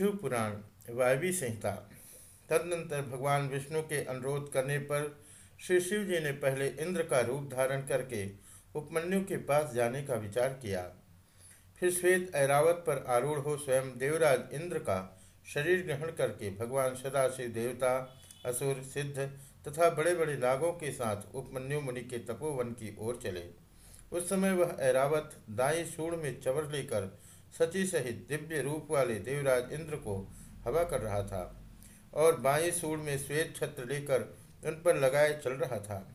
शिव पुराण वायवी संहिता। तदनंतर भगवान विष्णु के अनुरोध करने पर श्री शिव जी ने पहले इंद्र का रूप धारण करके उपमन्यु के पास जाने का विचार किया। फिर श्वेत ऐरावत पर आरूढ़ हो स्वयं देवराज इंद्र का शरीर ग्रहण करके भगवान सदाशिव देवता, असुर, सिद्ध तथा बड़े बड़े नागों के साथ उपमन्यु मुनि के तपोवन की ओर चले। उस समय वह ऐरावत दाई सूढ़ में चवर लेकर सची सहित दिव्य रूप वाले देवराज इंद्र को हवा कर रहा था और बाई सूढ़ में श्वेत छत्र लेकर उन पर लगाए चल रहा था।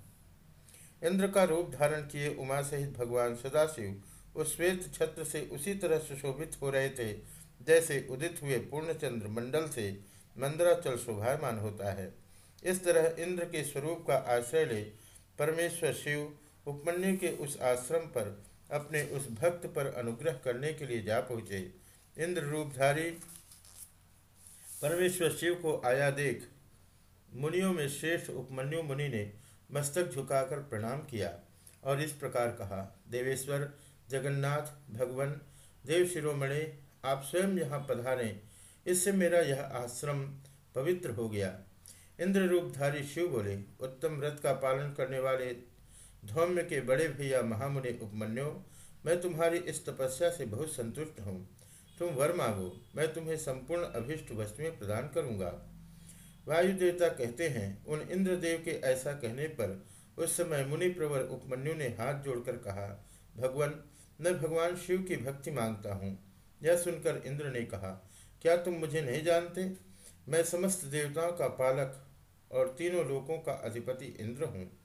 इंद्र का रूप धारण किए उमा सहित भगवान सदाशिव उस श्वेत छत्र से उसी तरह सुशोभित हो रहे थे, जैसे उदित हुए पूर्णचंद्र मंडल से मंदराचल शोभायमान होता है। इस तरह इंद्र के स्वरूप का आश्रय ले परमेश्वर शिव उपमन्यु के उस आश्रम पर अपने उस भक्त पर अनुग्रह करने के लिए जा पहुँचे। इंद्र रूपधारी परमेश्वर शिव को आया देख। मुनियों में श्रेष्ठ उपमन्यु मुनि ने मस्तक झुकाकर प्रणाम किया और इस प्रकार कहा, देवेश्वर, जगन्नाथ, भगवान, देव शिरोमणि, आप स्वयं यहाँ पधारें। इससे मेरा यह आश्रम पवित्र हो गया। इंद्र रूपधारी शिव बोले, उत्तम व्रत का पालन करने वाले धौम्य के बड़े भैया महामुनि उपमन्यो, मैं तुम्हारी इस तपस्या से बहुत संतुष्ट हूँ। तुम वर मांगो, मैं तुम्हें संपूर्ण अभिष्ट वस्तुएँ प्रदान करूँगा। वायु देवता कहते हैं, उन इंद्रदेव के ऐसा कहने पर उस समय मुनि प्रवर उपमन्यु ने हाथ जोड़कर कहा, भगवान, मैं भगवान शिव की भक्ति माँगता हूँ। यह सुनकर इंद्र ने कहा, क्या तुम मुझे नहीं जानते? मैं समस्त देवताओं का पालक और तीनों लोकों का अधिपति इंद्र हूँ।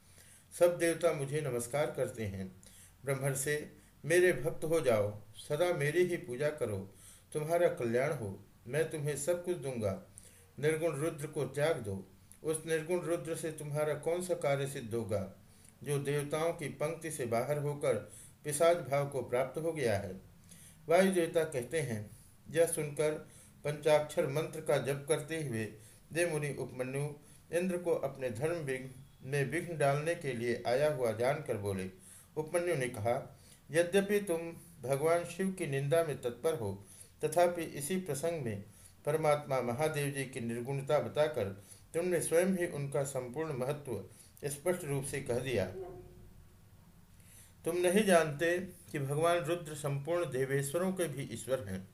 सब देवता मुझे नमस्कार करते हैं। ब्रह्मण से, मेरे भक्त हो जाओ, सदा मेरी ही पूजा करो, तुम्हारा कल्याण हो, मैं तुम्हें सब कुछ दूँगा। निर्गुण रुद्र को त्याग दो, उस निर्गुण रुद्र से तुम्हारा कौन सा कार्य सिद्ध होगा? जो देवताओं की पंक्ति से बाहर होकर पिशाच भाव को प्राप्त हो गया है। वायु देवता कहते हैं, यह सुनकर पंचाक्षर मंत्र का जप करते हुए देवमुनि उपमन्यु, इंद्र को अपने धर्म में विघ्न डालने के लिए आया हुआ जानकर बोले, उपमन्यु ने कहा, यद्यपि तुम भगवान शिव की निंदा में तत्पर हो, तथापि इसी प्रसंग में परमात्मा महादेव जी की निर्गुणता बताकर तुमने स्वयं ही उनका संपूर्ण महत्व स्पष्ट रूप से कह दिया। तुम नहीं जानते कि भगवान रुद्र संपूर्ण देवेश्वरों के भी ईश्वर हैं,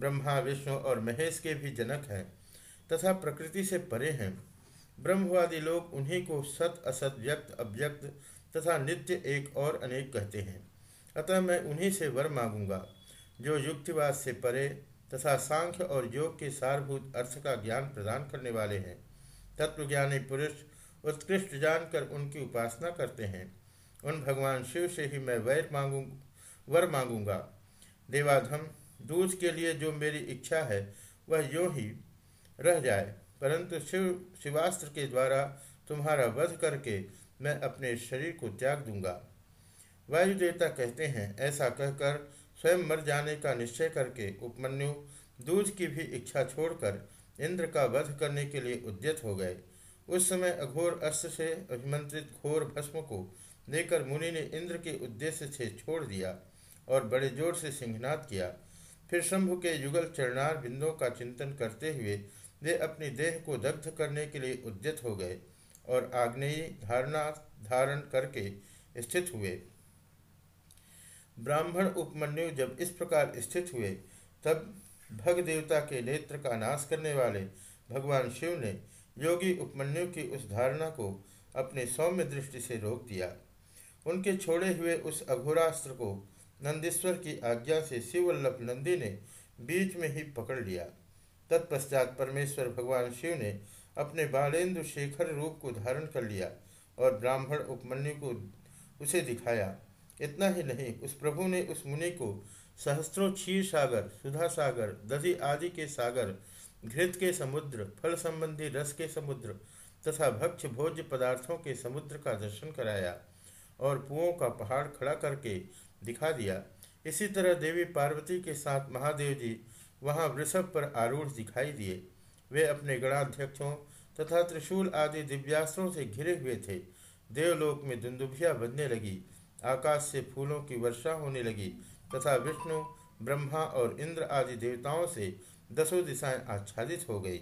ब्रह्मा, विष्णु और महेश के भी जनक हैं, तथा प्रकृति से परे हैं। ब्रह्मवादी लोग उन्हीं को सत असत व्यक्त अव्यक्त तथा नित्य एक और अनेक कहते हैं। अतः मैं उन्हीं से वर मांगूँगा, जो युक्तिवाद से परे तथा सांख्य और योग के सारभूत अर्थ का ज्ञान प्रदान करने वाले हैं। तत्वज्ञानी पुरुष उत्कृष्ट जानकर उनकी उपासना करते हैं। उन भगवान शिव से ही मैं वैर मांगू, वर मांगूँगा। देवाधम, दूध के लिए जो मेरी इच्छा है, वह यो ही रह जाए। परंतु शिव, शिवास्त्र के द्वारा तुम्हारा वध करके मैं अपने शरीर को त्याग दूँगा। वायु देवता कहते हैं, ऐसा कहकर स्वयं मर जाने का निश्चय करके उपमन्यु दूध की भी इच्छा छोड़कर इंद्र का वध करने के लिए उद्यत हो गए। उस समय अघोर अस्त्र से अभिमंत्रित घोर भस्म को लेकर मुनि ने इंद्र के उद्देश्य से छोड़ दिया और बड़े ज़ोर से सिंहनाद किया। फिर शंभु के युगल चरणार बिंदों का चिंतन करते हुए वे अपनी देह को दग्ध करने के लिए उद्यत हो गए और आग्नेयी धारणा धारण करके स्थित हुए। ब्राह्मण उपमन्यु जब इस प्रकार स्थित हुए, तब भग देवता के नेत्र का नाश करने वाले भगवान शिव ने योगी उपमन्यु की उस धारणा को अपने सौम्य दृष्टि से रोक दिया। उनके छोड़े हुए उस अघोरास्त्र को नंदीश्वर की आज्ञा से शिवल्लभ नंदी ने बीच में ही पकड़ लिया। तत्पश्चात परमेश्वर भगवान शिव ने अपने बालेंद्र शेखर रूप को धारण कर लिया और ब्राह्मण उपमन्यु को उसे दिखाया। इतना ही नहीं, उस प्रभु ने उस मुनि को सहस्त्रों क्षीर सागर, सुधा सागर दधि आदि के सागर, घृत के समुद्र, फल संबंधी रस के समुद्र तथा भक्ष भोज्य पदार्थों के समुद्र का दर्शन कराया और पुओं का पहाड़ खड़ा करके दिखा दिया। इसी तरह देवी पार्वती के साथ महादेव जी वहाँ वृषभ पर आरूढ़ दिखाई दिए। वे अपने गणाध्यक्षों तथा त्रिशूल आदि दिव्यास्त्रों से घिरे हुए थे। देवलोक में दुंदुभिया बनने लगी। आकाश से फूलों की वर्षा होने लगी तथा विष्णु, ब्रह्मा और इंद्र आदि देवताओं से दसों दिशाएँ आच्छादित हो गई।